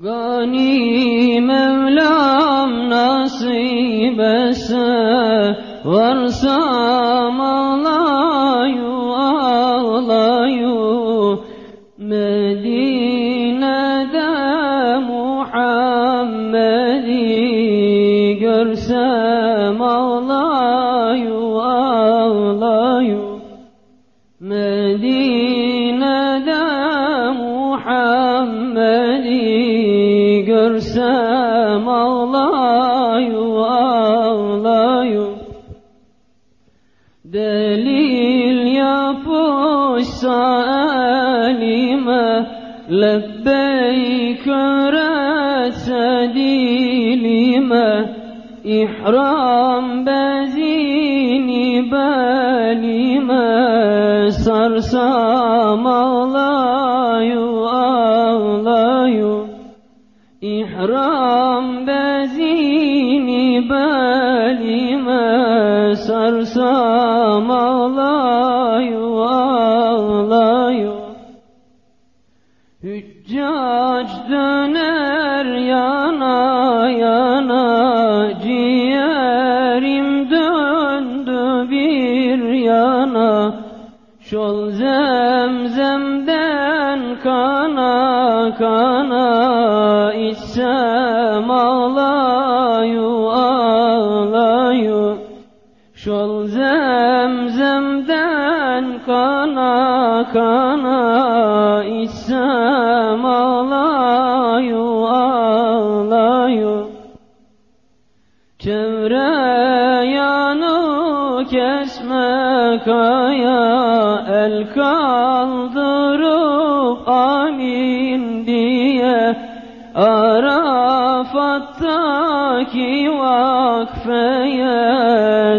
غني مولام نصيب ورسا الله يو مدينة دا محمد يو الله يو مدينة Muhammed'i görsem ağlayu ağlayu Delil yapışsa elime Lebbeyk öğretse dilime. İhram bezini belime Sarsam ağlayu İhram bezini belime sarsam ağlayu ağlayu. Hüccac döner yana yana Ciğerim döndü bir yana Şol zemzemden kana kana içsem ağlayu ağlayu. Şol zemzemden kana kana içsem ağlayu ağlayu. Çevre yanı kesme kaya Arafat'taki vakfeye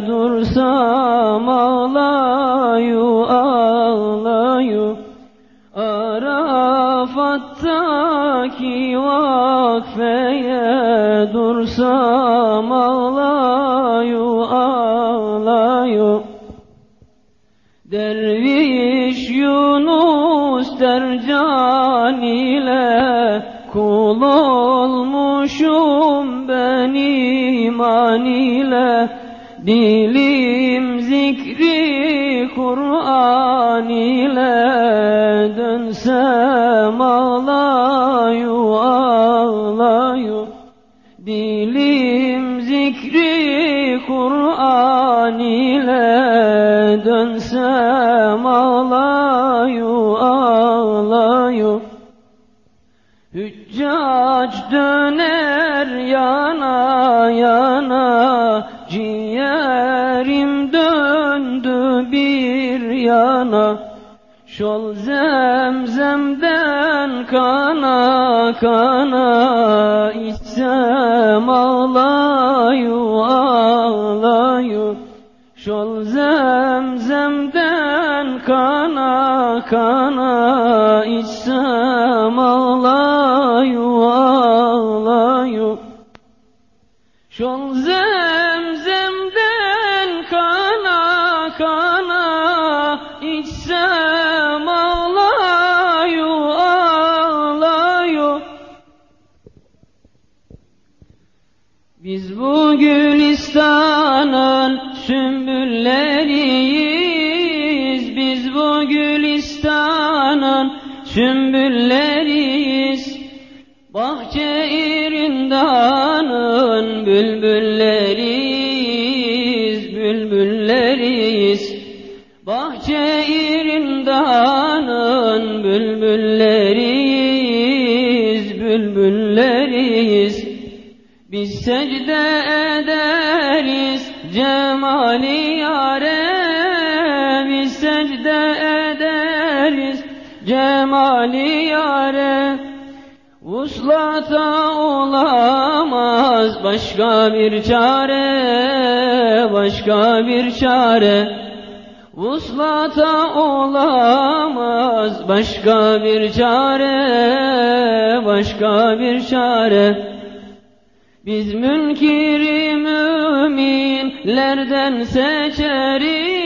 Dursam ağlayu ağlayu. Arafat'taki vakfeye dursam ağlayu ağlayu. Derviş Yunus dercan ile kul olmuşum ben iman ile. Dilim zikri Kur'an ile. Dönsem ağlayu ağlayu. Dilim zikri Kur'an ile. Dönsem Hüccac döner yana yana Ciğerim döndü bir yana. Şol zemzemden kana kana içsem ağlayu ağlayu. Şol zemzemden kana kana içsem ağlayu ağlayu. Şol zemzemden kana kana içsem ağlayu ağlayu. Biz bu gülistanın sümbülleriyiz gülistanın sümbülleriyiz. Bahçe irindanın bülbülleriyiz Bülbülleriyiz. Bahçe irindanın bülbülleriyiz Bülbülleriyiz. Biz secde ederiz cemali yare cemali yare Vuslata olamaz. Başka bir çare Başka bir çare. Vuslata olamaz. Başka bir çare Başka bir çare. Biz münkiri müminlerden seçeriz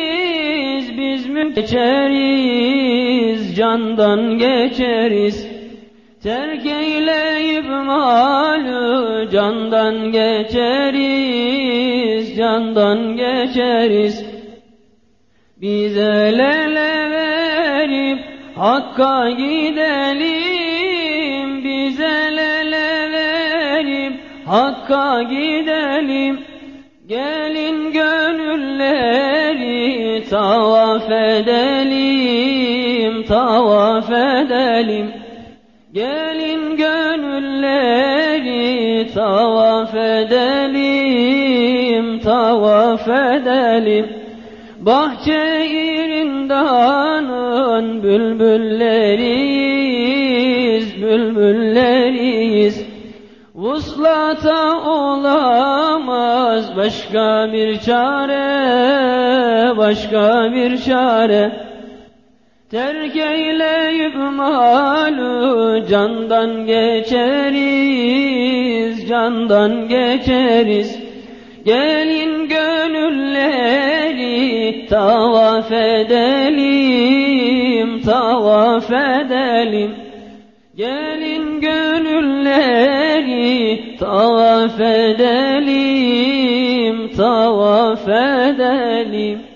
Biz mün geçeriz, candan geçeriz Terk eyleyip malü candan geçeriz, candan geçeriz. Biz el ele verip Hakk'a gidelim, biz el ele verip Hakk'a gidelim. Gelin gönülleri tavaf edelim, tavaf edelim. Gelin gönülleri tavaf edelim, tavaf edelim. Bahçe irindanın bülbülleriyiz, bülbülleriyiz. Vuslata olamaz başka bir çare, başka bir çare. Terk eyleyip malü candan geçeriz, candan geçeriz. Gelin gönülleri tavaf edelim, tavaf edelim. Gelin gönülleri tavaf edelim, tavaf edelim.